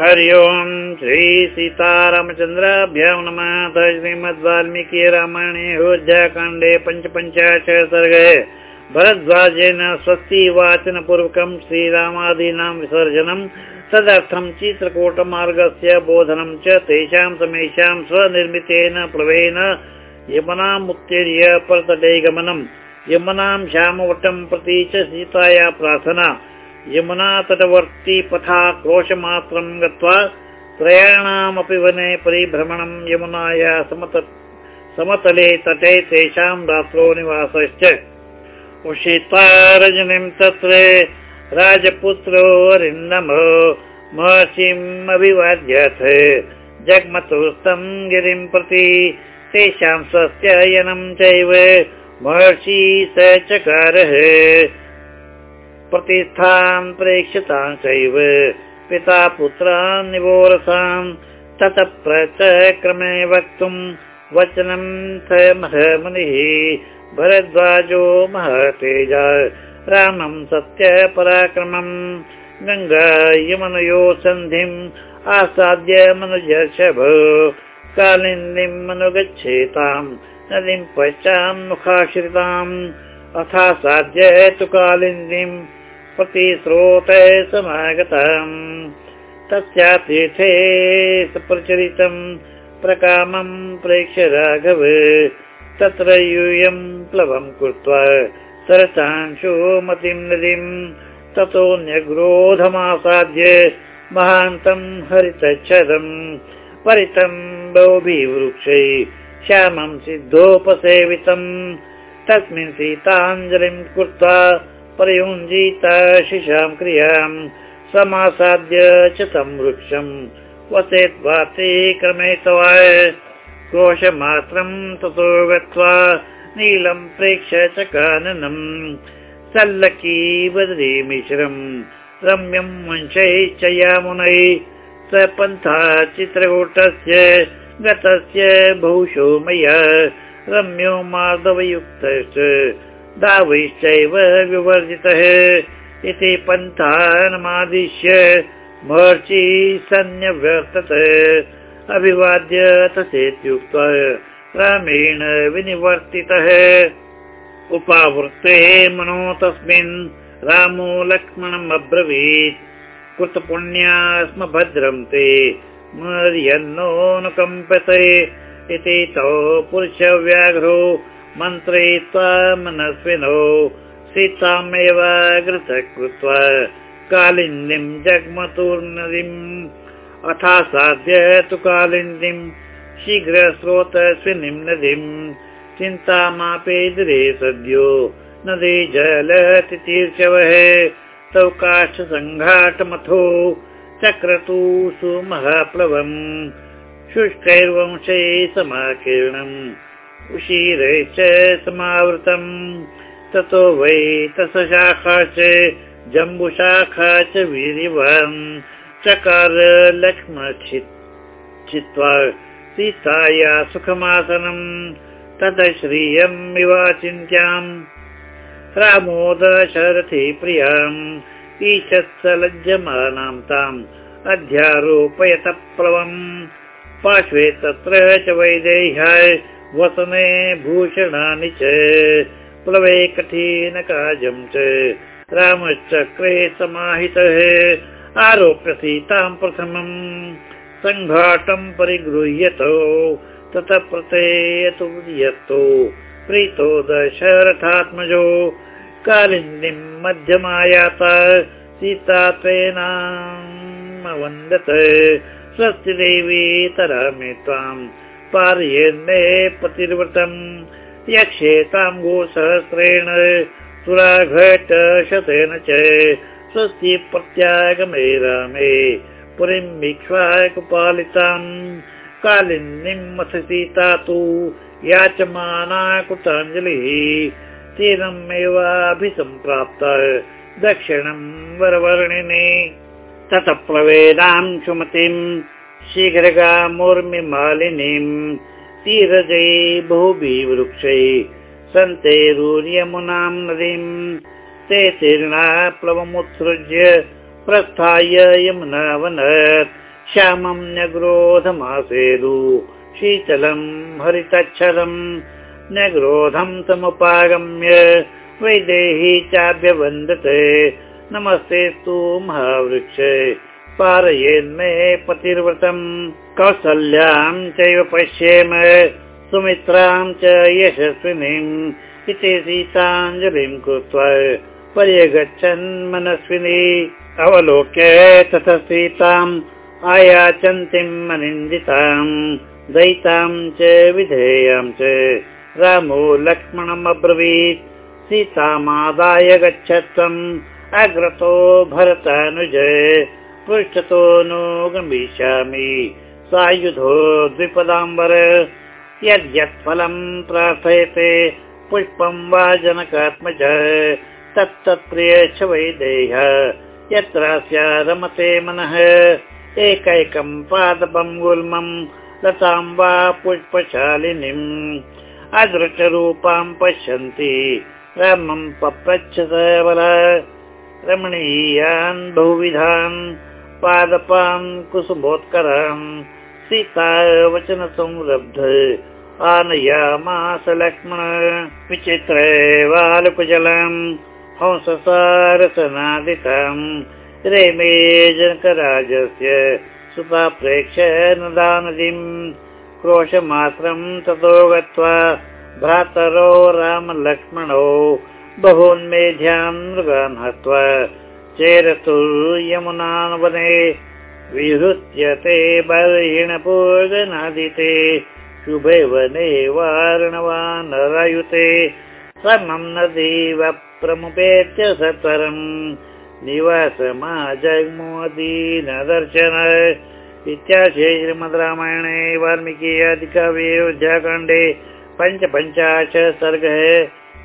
हरि ओम् श्री सीतारामचन्द्राभ्यां नमः। अयोध्याकाण्डे पञ्चपञ्चाश सर्गे। भरद्वाजेन स्वस्ति वाचनपूर्वकं श्रीरामादीनां विसर्जनं तदर्थं चित्रकूटमार्गस्य बोधनं च तेषां समेषां स्वनिर्मितेन प्लवेन यमुनामुत्तीर्य परतटे गमनं यमुनां श्यामवटं प्रति च सीताया प्रार्थना यमुना तटवर्ती पथा क्रोशमात्रं गत्वा त्रयाणामपि वने परिभ्रमणं यमुनाया समतले तटे तेषां रात्रौ निवासश्च उषिता रजनीं तत्र राजपुत्रो अरिन्दमो महर्षिम् अभिवाद्यथ जग्मतुस्तं गिरिं प्रति तेषां स्वस्य यनं चैव महर्षि स चकारः प्रतिष्ठान् चैव। पिता पुत्रान् निवोरसान् ततः प्रच क्रमे वक्तुम् वचनं स महमुनिः भरद्वाजो महतेज। रामं सत्य पराक्रमम् गङ्गा यमनयो सन्धिम् आसाद्य मनुजर्षभ। कालिन्दीम् अनुगच्छेताम् नदीं पश्चान् मुखाश्रिताम् अथासाद्य तु कालिन्दीम् प्रतिस्रोते समागतम्। तस्या तीर्थे प्रचलितम् प्रकामम् प्रेक्ष्य राघव। तत्र यूयम् प्लवम् कृत्वा सरतांशो मतिम् नदीम् ततोऽन्यग्रोधमासाद्य महान्तम् हरितच्छदम् परितम् बहुभिवृक्षै श्यामम् सिद्धोपसेवितम् तस्मिन् सीताञ्जलिम् कृत्वा प्रयुञ्जीता शिशां क्रियां समासाद्य च तं वृक्षम् वसेत् वाते क्रमे तवा क्रोशमात्रं ततो गत्वा नीलं प्रेक्ष्य च काननम् सल्लकी बद्री मिश्रम् रम्यं वंशैश्च यामुनै स पन्था चित्रकूटस्य गतस्य बहुशो मया रम्यो माधवयुक्तश्च। दावैश्चैव विवर्जितः। इति पन्थानमादिश्य महर्षि सन्न्यवर्तत अभिवाद्य तथेत्युक्त्वा रामेण विनिवर्तितः। उपावृत्ते मनो तस्मिन् रामो लक्ष्मणम् अब्रवीत्। कृतपुण्या स्म भद्रं ते। मर्यन्नो न कम्पते इति तौ पुरुषव्याघ्रो मन्त्रयित्वा मनस्विनौ सीतामेव घृत कृत्वा कालिन्दीम् जग्मतुर्नदीम् अथासाद्य तु कालिन्दीम् शीघ्रस्रोतस्विनीम् नदीम् चिन्तामापेदरे सद्यो नदी जलतितीर्षवः तौ काष्ठसङ्घाटमथो चक्रतु सुमहाप्लवम् शुष्कैर्वंशै समाकीर्णम्। उशीरैश्च समावृतम्। ततो वै तसशाखा च जम्बुशाखा च वीरिवम् चकार लक्ष्म चित्वा सीताया सुखमासनम्। तत श्रियम् इवाचिन्त्याम् रामोदशरथि प्रियाम्। ईशत् लज्जमानां ताम्। अध्यारोपयत प्लवम् पार्श्वे तत्र च वैदेह्याय वसने भूषणानि च। प्लवे कठिनकाजं च। रामचक्रे समाहितः आरोप्य सीतां प्रथमम् सङ्घाटं परिगृह्यतो। ततः प्रतेयतु यतो प्रीतो दशरथात्मजो। कालिन्दीं मध्यमायाता। सीता त्वेनावन्दत स्वस्ति देवी तरामि त्वाम् पार्यन्मे पतिर्वृतम् यक्षेतां गोसहस्रेण सुराघट शतेन च स्वस्ति प्रत्यागमे रामे। पुरीं वीक्ष्वाकुपालिताम् कालिन्दीम् अथ सीता तु याचमाना कृताञ्जलिः। तीरमेवाभिसम्प्राप्त दक्षिणं वरवर्णिने ततः प्लवेदां सुमतिम् शीघ्रगामूर्मिमालिनीम् तीरजै बहुभिवृक्षै सन्तेरुर्यमुनां नदीम् ते तीर्णा प्लवमुत्सृज्य प्रस्थाय यमुनावनत् श्यामं न्यग्रोधमासेदु शीतलम् हरितच्छलम् न्यग्रोधं समुपागम्य वैदेही चाभ्यवन्दते नमस्ते तु महावृक्ष पारयेन्मे पतिर्व्रतम् चैव पश्येम सुमित्रां च यशस्विनीम् इति सीताञ्जलिं कृत्वा पर्यगच्छन् मनस्विनी। अवलोक्य तथा सीताम् आयाचन्तीम् अनिन्दिताम् दयितां च विधेयां च। रामो लक्ष्मणम् अब्रवीत् सीतामादाय गच्छत्वम् अग्रतो भरतानुज पृष्ठतो नो गमिष्यामि। सायुधो द्विपदाम्बर यद्यत् फलम् प्रार्थयते पुष्पं वा जनकात्मज। तत्तत्प्रिय च वैदेह यत्रास्य रमते मनः। एकैकं पादपं गुल्मं लतां वा पुष्पशालिनीम् अदृशरूपां पश्यन्ति रामं पप्रच्छ बल रमणीयान् बहुविधान् पादपान् कुसुमोत्करान् सीता वचन संरब्ध आनयामास लक्ष्मण विचित्र वालकुजलम् हंससारसनादितम् रेमे जनकराजस्य सुताप्रेक्ष नदानदीम् क्रोशमात्रम् ततो गत्वा भ्रातरो रामलक्ष्मणौ हत्वा चेरतु यमुनान् विहृत्य ते बर्हिणपूर्गनादिते शुभे वने वारणवानरायुते समं नदीव प्रमुपेत्य सत्वरम् निवासमाजग्मोदीन दर्शन इत्याशे श्रीमद् रामायणे वाल्मीकि अधिकव्ये अयोध्याकाण्डे पञ्चपञ्चाशत् सर्गः